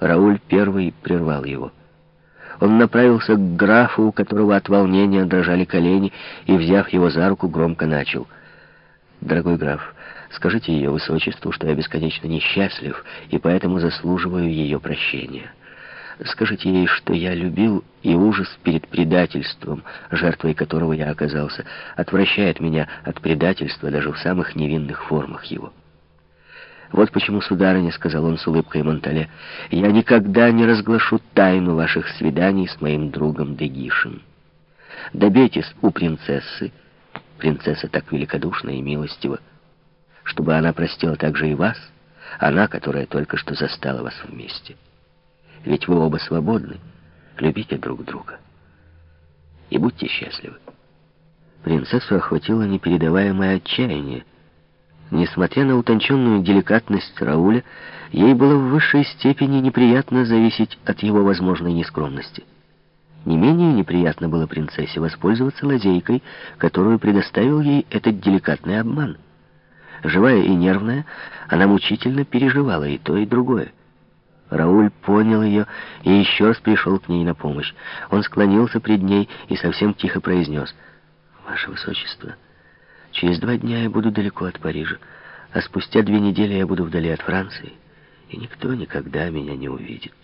Рауль первый прервал его. Он направился к графу, у которого от волнения дрожали колени, и, взяв его за руку, громко начал. «Дорогой граф, скажите ее высочеству, что я бесконечно несчастлив, и поэтому заслуживаю ее прощения». Скажите ей, что я любил, и ужас перед предательством, жертвой которого я оказался, отвращает меня от предательства даже в самых невинных формах его. Вот почему, сударыня, — сказал он с улыбкой Монтале, — я никогда не разглашу тайну ваших свиданий с моим другом Дегишем. Добейтесь у принцессы, принцесса так великодушна и милостива, чтобы она простила также и вас, она, которая только что застала вас вместе. Ведь вы оба свободны. Любите друг друга. И будьте счастливы. Принцессу охватило непередаваемое отчаяние. Несмотря на утонченную деликатность Рауля, ей было в высшей степени неприятно зависеть от его возможной нескромности. Не менее неприятно было принцессе воспользоваться лазейкой, которую предоставил ей этот деликатный обман. Живая и нервная, она мучительно переживала и то, и другое. Рауль понял ее и еще раз пришел к ней на помощь. Он склонился пред ней и совсем тихо произнес. «Ваше Высочество, через два дня я буду далеко от Парижа, а спустя две недели я буду вдали от Франции, и никто никогда меня не увидит».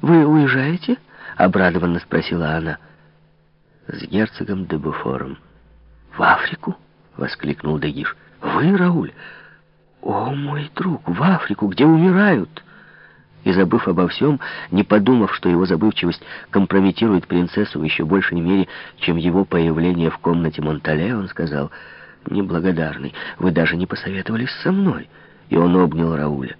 «Вы уезжаете?» — обрадованно спросила она. «С герцогом де Буфором». «В Африку?» — воскликнул Дегиш. «Вы, Рауль? О, мой друг, в Африку, где умирают!» И забыв обо всем, не подумав, что его забывчивость компрометирует принцессу в еще большей мере, чем его появление в комнате Монтале, он сказал, «Неблагодарный, вы даже не посоветовались со мной». И он обнял Рауля.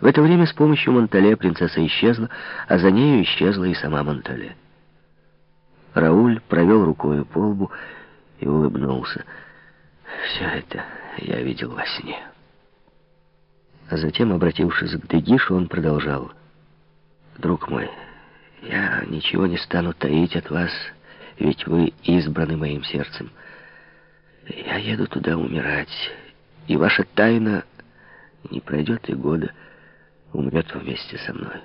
В это время с помощью Монтале принцесса исчезла, а за нею исчезла и сама Монтале. Рауль провел рукой по лбу и улыбнулся. «Все это я видел во сне». А затем, обратившись к Дегишу, он продолжал. «Друг мой, я ничего не стану таить от вас, ведь вы избраны моим сердцем. Я еду туда умирать, и ваша тайна не пройдет и года, умрет вместе со мной.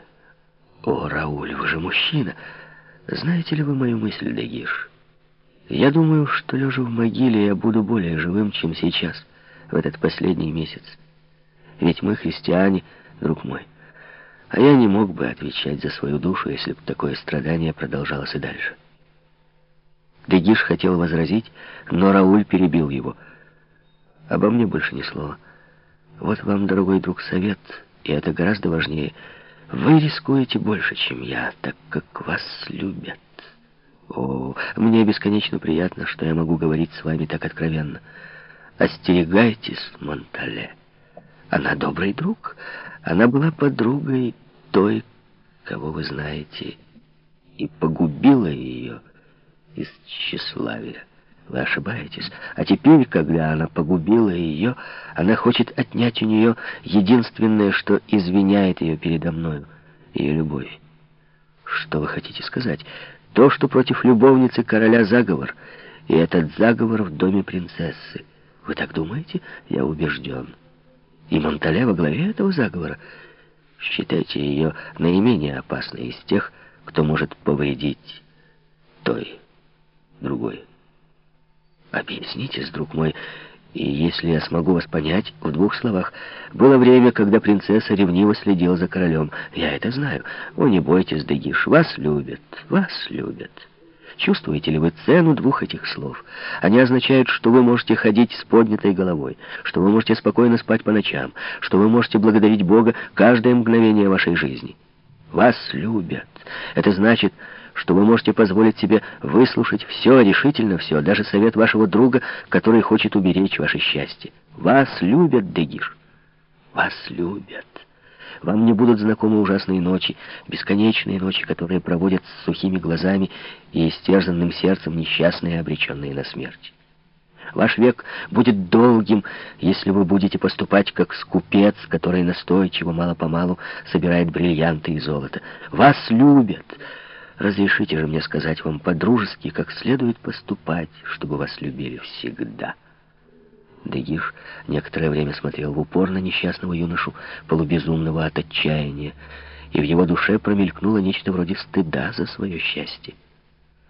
О, Рауль, вы же мужчина! Знаете ли вы мою мысль, Дегиш? Я думаю, что, лежа в могиле, я буду более живым, чем сейчас, в этот последний месяц. Ведь мы христиане, друг мой. А я не мог бы отвечать за свою душу, если бы такое страдание продолжалось и дальше. Дегиш хотел возразить, но Рауль перебил его. «Обо мне больше ни слова. Вот вам, дорогой друг, совет, и это гораздо важнее. Вы рискуете больше, чем я, так как вас любят. О, мне бесконечно приятно, что я могу говорить с вами так откровенно. Остерегайтесь, Монтале». Она добрый друг. Она была подругой той, кого вы знаете, и погубила ее из тщеславия. Вы ошибаетесь. А теперь, когда она погубила ее, она хочет отнять у нее единственное, что извиняет ее передо мною, ее любовь. Что вы хотите сказать? То, что против любовницы короля заговор, и этот заговор в доме принцессы. Вы так думаете? Я убежден. И Монтале во главе этого заговора. Считайте ее наименее опасной из тех, кто может повредить той, другой. Объяснитесь, друг мой, и если я смогу вас понять, в двух словах. Было время, когда принцесса ревниво следила за королем. Я это знаю. О, не бойтесь, Дегиш, вас любят, вас любят. Чувствуете ли вы цену двух этих слов? Они означают, что вы можете ходить с поднятой головой, что вы можете спокойно спать по ночам, что вы можете благодарить Бога каждое мгновение вашей жизни. Вас любят. Это значит, что вы можете позволить себе выслушать все, решительно все, даже совет вашего друга, который хочет уберечь ваше счастье. Вас любят, Дегиш. Вас любят. Вам не будут знакомы ужасные ночи, бесконечные ночи, которые проводят с сухими глазами и истерзанным сердцем несчастные, обреченные на смерть. Ваш век будет долгим, если вы будете поступать как скупец, который настойчиво, мало-помалу собирает бриллианты и золото. Вас любят. Разрешите же мне сказать вам по-дружески, как следует поступать, чтобы вас любили всегда». Дегиш некоторое время смотрел в упор на несчастного юношу, полубезумного от отчаяния, и в его душе промелькнуло нечто вроде стыда за свое счастье.